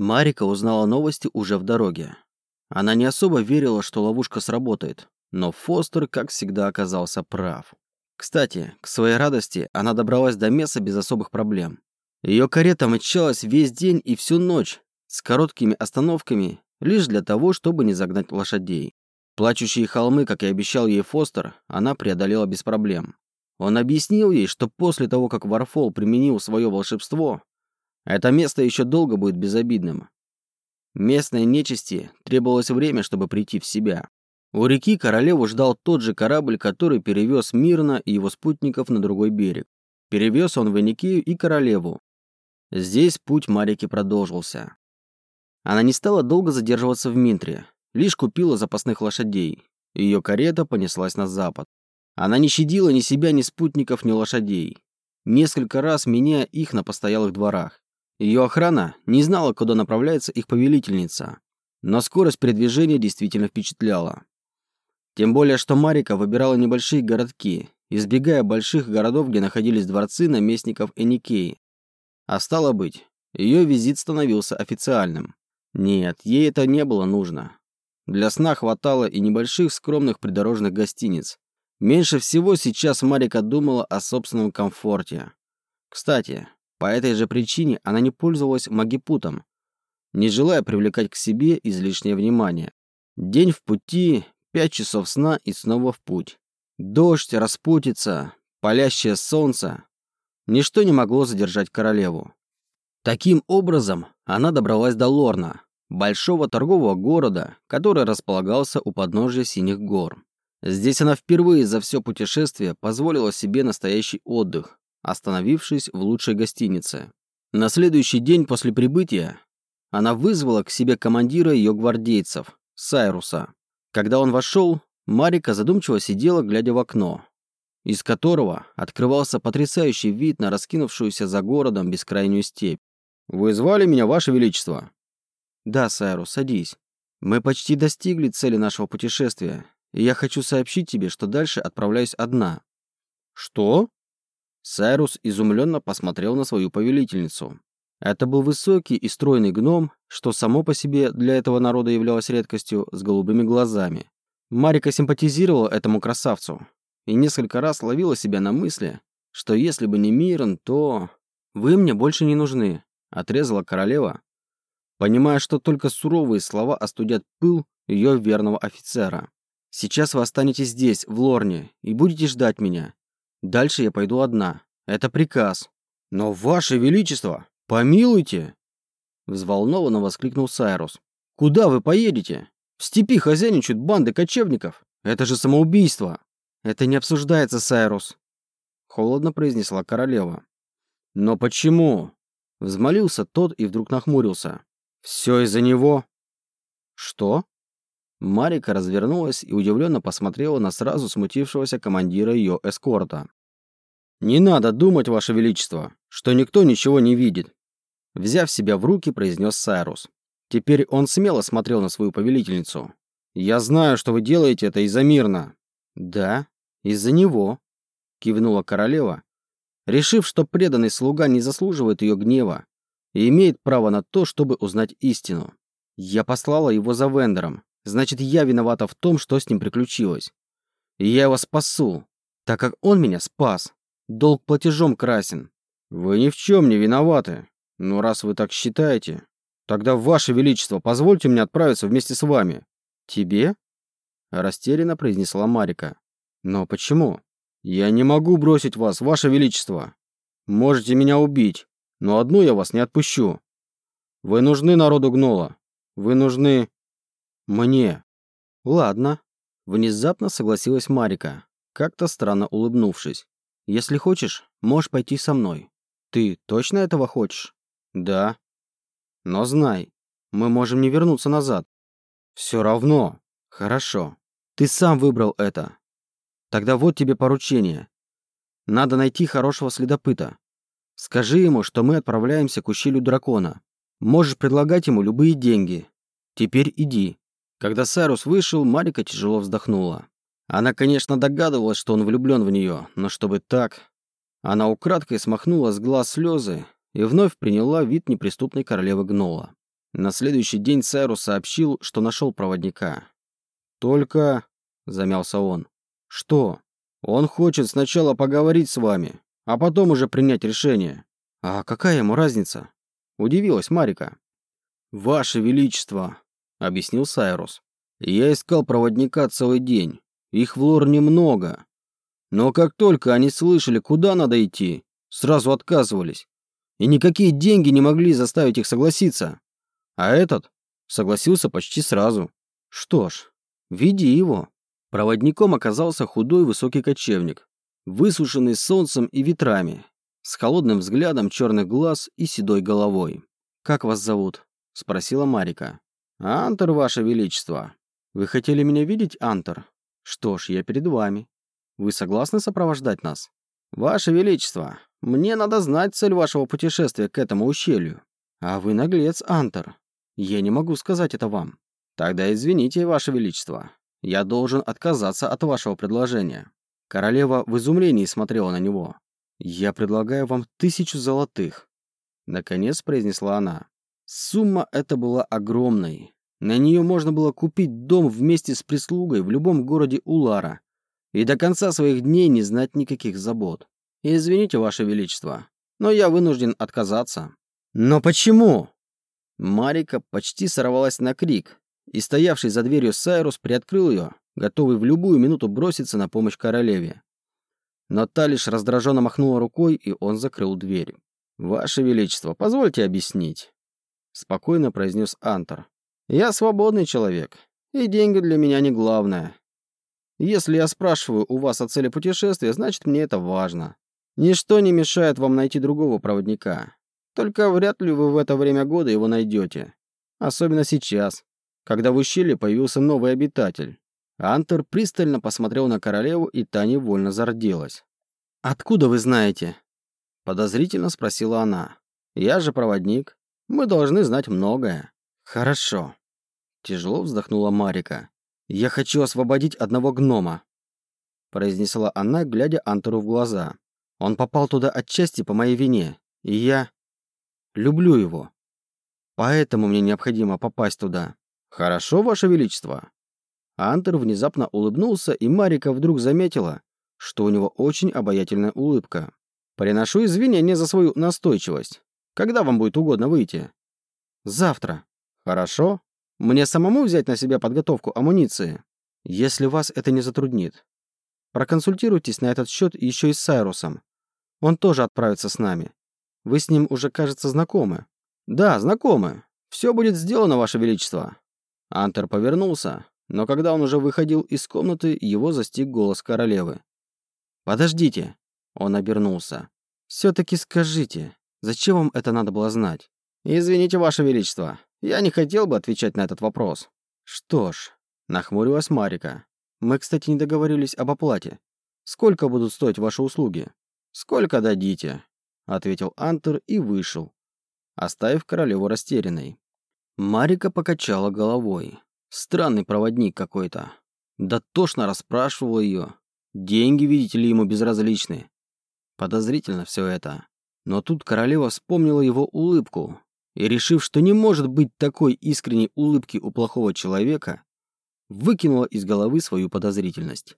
Марика узнала новости уже в дороге. Она не особо верила, что ловушка сработает, но Фостер, как всегда, оказался прав. Кстати, к своей радости она добралась до места без особых проблем. Ее карета мчалась весь день и всю ночь, с короткими остановками, лишь для того, чтобы не загнать лошадей. Плачущие холмы, как и обещал ей Фостер, она преодолела без проблем. Он объяснил ей, что после того, как Варфол применил свое волшебство, это место еще долго будет безобидным. Местной нечисти требовалось время, чтобы прийти в себя. У реки королеву ждал тот же корабль, который перевез Мирна и его спутников на другой берег. Перевез он в Эникею и королеву. Здесь путь Марики продолжился. Она не стала долго задерживаться в Минтре, лишь купила запасных лошадей. Ее карета понеслась на запад. Она не щадила ни себя, ни спутников, ни лошадей. Несколько раз меняя их на постоялых дворах. Ее охрана не знала, куда направляется их повелительница. Но скорость передвижения действительно впечатляла. Тем более, что Марика выбирала небольшие городки, избегая больших городов, где находились дворцы наместников Эникеи. А стало быть, ее визит становился официальным. Нет, ей это не было нужно. Для сна хватало и небольших скромных придорожных гостиниц. Меньше всего сейчас Марика думала о собственном комфорте. Кстати, по этой же причине она не пользовалась магипутом, не желая привлекать к себе излишнее внимание. День в пути, пять часов сна и снова в путь. Дождь, распутица, палящее солнце. Ничто не могло задержать королеву. Таким образом, она добралась до Лорна, большого торгового города, который располагался у подножия Синих гор. Здесь она впервые за все путешествие позволила себе настоящий отдых, остановившись в лучшей гостинице. На следующий день после прибытия она вызвала к себе командира ее гвардейцев, Сайруса. Когда он вошел, Марика задумчиво сидела, глядя в окно, из которого открывался потрясающий вид на раскинувшуюся за городом бескрайнюю степь. «Вы звали меня, Ваше Величество?» «Да, Сайрус, садись. Мы почти достигли цели нашего путешествия, и я хочу сообщить тебе, что дальше отправляюсь одна». «Что?» Сайрус изумленно посмотрел на свою повелительницу. Это был высокий и стройный гном, что само по себе для этого народа являлось редкостью, с голубыми глазами. Марика симпатизировала этому красавцу и несколько раз ловила себя на мысли, что если бы не Мирон, то... «Вы мне больше не нужны», — отрезала королева, понимая, что только суровые слова остудят пыл ее верного офицера. «Сейчас вы останетесь здесь, в Лорне, и будете ждать меня. Дальше я пойду одна. Это приказ». «Но, Ваше Величество, помилуйте!» Взволнованно воскликнул Сайрус. «Куда вы поедете? В степи хозяйничают банды кочевников. Это же самоубийство!» «Это не обсуждается, Сайрус», — холодно произнесла королева. «Но почему?» — взмолился тот и вдруг нахмурился. «Все из-за него?» «Что?» Марика развернулась и удивленно посмотрела на сразу смутившегося командира ее эскорта. «Не надо думать, Ваше Величество, что никто ничего не видит», взяв себя в руки, произнес Сайрус. Теперь он смело смотрел на свою повелительницу. «Я знаю, что вы делаете это из-за мирно». «Да, из-за него», — кивнула королева, решив, что преданный слуга не заслуживает ее гнева и имеет право на то, чтобы узнать истину. «Я послала его за Вендером, значит, я виновата в том, что с ним приключилось. И я его спасу, так как он меня спас. Долг платежом красен». «Вы ни в чем не виноваты. Но раз вы так считаете, Тогда, Ваше Величество, позвольте мне отправиться вместе с вами. Тебе? Растерянно произнесла Марика. Но почему? Я не могу бросить вас, Ваше Величество. Можете меня убить, но одну я вас не отпущу. Вы нужны народу Гнола. Вы нужны... мне. Ладно. Внезапно согласилась Марика, как-то странно улыбнувшись. Если хочешь, можешь пойти со мной. Ты точно этого хочешь? Да. Но знай, мы можем не вернуться назад. Все равно. Хорошо. Ты сам выбрал это. Тогда вот тебе поручение. Надо найти хорошего следопыта. Скажи ему, что мы отправляемся к ущелью дракона. Можешь предлагать ему любые деньги. Теперь иди. Когда Сайрус вышел, Марика тяжело вздохнула. Она, конечно, догадывалась, что он влюблен в нее, но чтобы так... Она украдкой смахнула с глаз слезы и вновь приняла вид неприступной королевы Гнола. На следующий день Сайрус сообщил, что нашел проводника. «Только...» — замялся он. «Что? Он хочет сначала поговорить с вами, а потом уже принять решение». «А какая ему разница?» — удивилась Марика. «Ваше Величество», — объяснил Сайрус. «Я искал проводника целый день. Их в лор немного. Но как только они слышали, куда надо идти, сразу отказывались. И никакие деньги не могли заставить их согласиться. А этот согласился почти сразу. Что ж, веди его. Проводником оказался худой высокий кочевник, высушенный солнцем и ветрами, с холодным взглядом черных глаз и седой головой. «Как вас зовут?» — спросила Марика. «Антер, ваше величество». «Вы хотели меня видеть, Антер? Что ж, я перед вами. Вы согласны сопровождать нас?» «Ваше величество, мне надо знать цель вашего путешествия к этому ущелью. А вы наглец, Антер. Я не могу сказать это вам. Тогда извините, ваше величество. Я должен отказаться от вашего предложения». Королева в изумлении смотрела на него. «Я предлагаю вам тысячу золотых», — наконец произнесла она. Сумма эта была огромной. На нее можно было купить дом вместе с прислугой в любом городе Улара и до конца своих дней не знать никаких забот. Извините, Ваше Величество, но я вынужден отказаться. Но почему? Марика почти сорвалась на крик, и стоявший за дверью Сайрус приоткрыл ее, готовый в любую минуту броситься на помощь королеве. Но та лишь раздраженно махнула рукой, и он закрыл дверь. «Ваше Величество, позвольте объяснить», — спокойно произнес Антор. «Я свободный человек, и деньги для меня не главное. Если я спрашиваю у вас о цели путешествия, значит, мне это важно. Ничто не мешает вам найти другого проводника. Только вряд ли вы в это время года его найдете. Особенно сейчас, когда в ущелье появился новый обитатель. Антер пристально посмотрел на королеву, и та невольно зарделась. «Откуда вы знаете?» Подозрительно спросила она. «Я же проводник. Мы должны знать многое». «Хорошо». Тяжело вздохнула Марика. «Я хочу освободить одного гнома», произнесла она, глядя Антеру в глаза. «Он попал туда отчасти по моей вине, и я люблю его. Поэтому мне необходимо попасть туда». «Хорошо, Ваше Величество», Антер внезапно улыбнулся, и Марика вдруг заметила, что у него очень обаятельная улыбка. «Приношу извинения за свою настойчивость. Когда вам будет угодно выйти?» «Завтра». «Хорошо. Мне самому взять на себя подготовку амуниции?» «Если вас это не затруднит. Проконсультируйтесь на этот счет еще и с Сайрусом. Он тоже отправится с нами. Вы с ним уже, кажется, знакомы». «Да, знакомы. Все будет сделано, Ваше Величество». Антер повернулся, но когда он уже выходил из комнаты, его застиг голос королевы. «Подождите!» Он обернулся. «Все-таки скажите, зачем вам это надо было знать?» «Извините, Ваше Величество, я не хотел бы отвечать на этот вопрос». «Что ж», — нахмурилась Марика. «Мы, кстати, не договорились об оплате. Сколько будут стоить ваши услуги?» «Сколько дадите?» — ответил Антер и вышел, оставив королеву растерянной. Марика покачала головой. Странный проводник какой-то. Да тошно расспрашивал ее. Деньги, видите ли, ему безразличны. Подозрительно все это. Но тут королева вспомнила его улыбку и, решив, что не может быть такой искренней улыбки у плохого человека, выкинула из головы свою подозрительность.